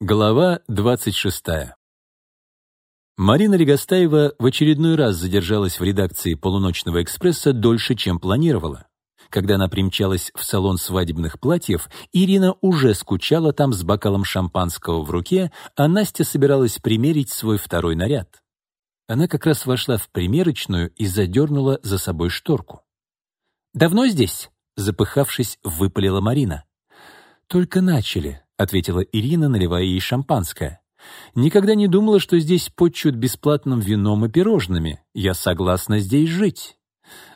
Глава 26. Марина Легостаева в очередной раз задержалась в редакции «Полуночного экспресса» дольше, чем планировала. Когда она примчалась в салон свадебных платьев, Ирина уже скучала там с бокалом шампанского в руке, а Настя собиралась примерить свой второй наряд. Она как раз вошла в примерочную и задернула за собой шторку. «Давно здесь?» — запыхавшись, выпалила Марина. «Только начали», — ответила Ирина, наливая ей шампанское. «Никогда не думала, что здесь почут бесплатным вином и пирожными. Я согласна здесь жить».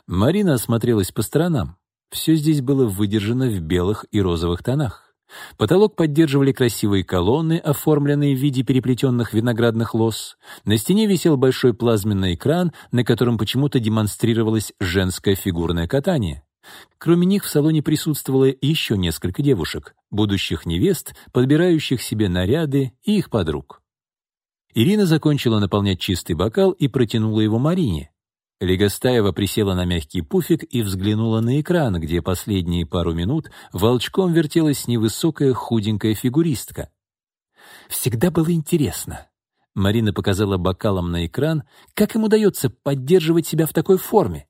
Марина осмотрелась по сторонам. Все здесь было выдержано в белых и розовых тонах. Потолок поддерживали красивые колонны, оформленные в виде переплетенных виноградных лоз. На стене висел большой плазменный экран, на котором почему-то демонстрировалось женское фигурное катание. Кроме них в салоне присутствовало еще несколько девушек, будущих невест, подбирающих себе наряды и их подруг. Ирина закончила наполнять чистый бокал и протянула его Марине. Легостаева присела на мягкий пуфик и взглянула на экран, где последние пару минут волчком вертелась невысокая худенькая фигуристка. «Всегда было интересно», — Марина показала бокалом на экран, «как им удается поддерживать себя в такой форме.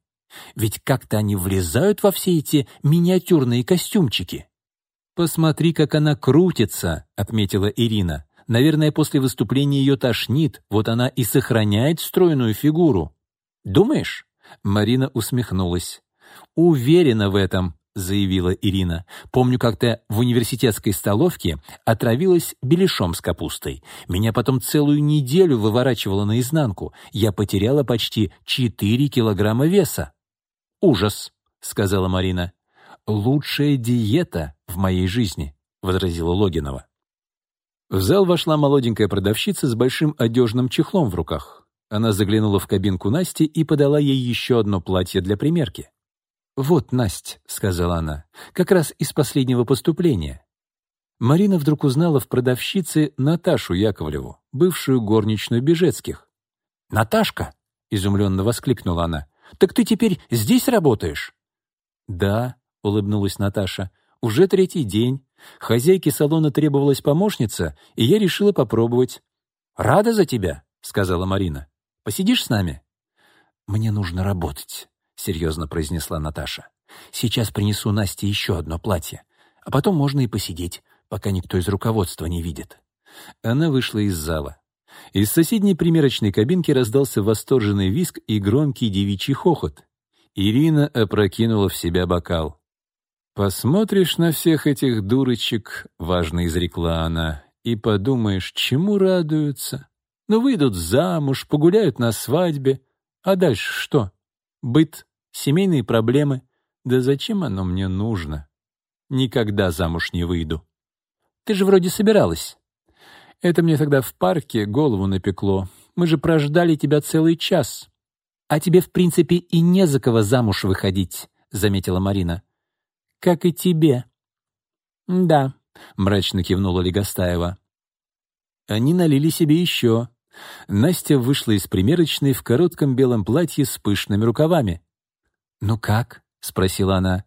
Ведь как-то они влезают во все эти миниатюрные костюмчики. «Посмотри, как она крутится», — отметила Ирина. «Наверное, после выступления ее тошнит, вот она и сохраняет стройную фигуру». «Думаешь?» — Марина усмехнулась. «Уверена в этом», — заявила Ирина. «Помню, как-то в университетской столовке отравилась беляшом с капустой. Меня потом целую неделю выворачивало наизнанку. Я потеряла почти 4 килограмма веса». «Ужас», — сказала Марина. «Лучшая диета в моей жизни», — возразила Логинова. В зал вошла молоденькая продавщица с большим одежным чехлом в руках. Она заглянула в кабинку Насти и подала ей еще одно платье для примерки. «Вот, Насть», — сказала она, — «как раз из последнего поступления». Марина вдруг узнала в продавщице Наташу Яковлеву, бывшую горничную Бежецких. «Наташка!» — изумленно воскликнула она. Так ты теперь здесь работаешь?» «Да», — улыбнулась Наташа, — «уже третий день. Хозяйке салона требовалась помощница, и я решила попробовать». «Рада за тебя», — сказала Марина. «Посидишь с нами?» «Мне нужно работать», — серьезно произнесла Наташа. «Сейчас принесу Насте еще одно платье, а потом можно и посидеть, пока никто из руководства не видит». Она вышла из зала. Из соседней примерочной кабинки раздался восторженный виск и громкий девичий хохот. Ирина опрокинула в себя бокал. «Посмотришь на всех этих дурочек», — важно изрекла она, «и подумаешь, чему радуются. Ну, выйдут замуж, погуляют на свадьбе. А дальше что? Быт, семейные проблемы. Да зачем оно мне нужно? Никогда замуж не выйду». «Ты же вроде собиралась». Это мне тогда в парке голову напекло. Мы же прождали тебя целый час. А тебе, в принципе, и не за кого замуж выходить, заметила Марина. Как и тебе. Да, мрачно кивнула Легостаева. Они налили себе еще. Настя вышла из примерочной в коротком белом платье с пышными рукавами. «Ну как?» — спросила она.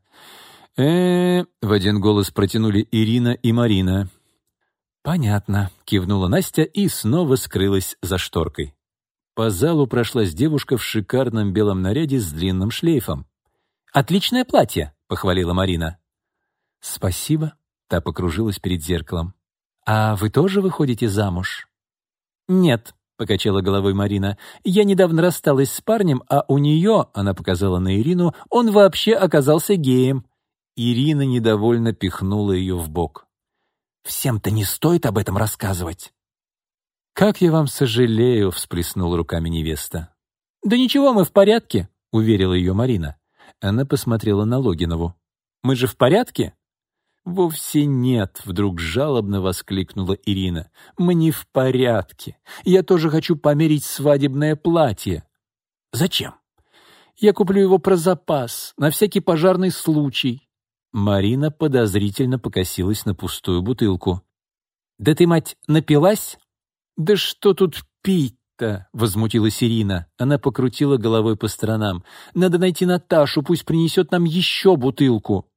э, -э в один голос протянули Ирина и Марина. «Понятно», — кивнула Настя и снова скрылась за шторкой. По залу прошлась девушка в шикарном белом наряде с длинным шлейфом. «Отличное платье», — похвалила Марина. «Спасибо», — та покружилась перед зеркалом. «А вы тоже выходите замуж?» «Нет», — покачала головой Марина. «Я недавно рассталась с парнем, а у нее, — она показала на Ирину, — он вообще оказался геем». Ирина недовольно пихнула ее в бок. Всем-то не стоит об этом рассказывать». «Как я вам сожалею», — всплеснула руками невеста. «Да ничего, мы в порядке», — уверила ее Марина. Она посмотрела на Логинову. «Мы же в порядке?» «Вовсе нет», — вдруг жалобно воскликнула Ирина. «Мы не в порядке. Я тоже хочу померить свадебное платье». «Зачем?» «Я куплю его про запас, на всякий пожарный случай. Марина подозрительно покосилась на пустую бутылку. «Да ты, мать, напилась?» «Да что тут пить-то?» — возмутилась Ирина. Она покрутила головой по сторонам. «Надо найти Наташу, пусть принесет нам еще бутылку».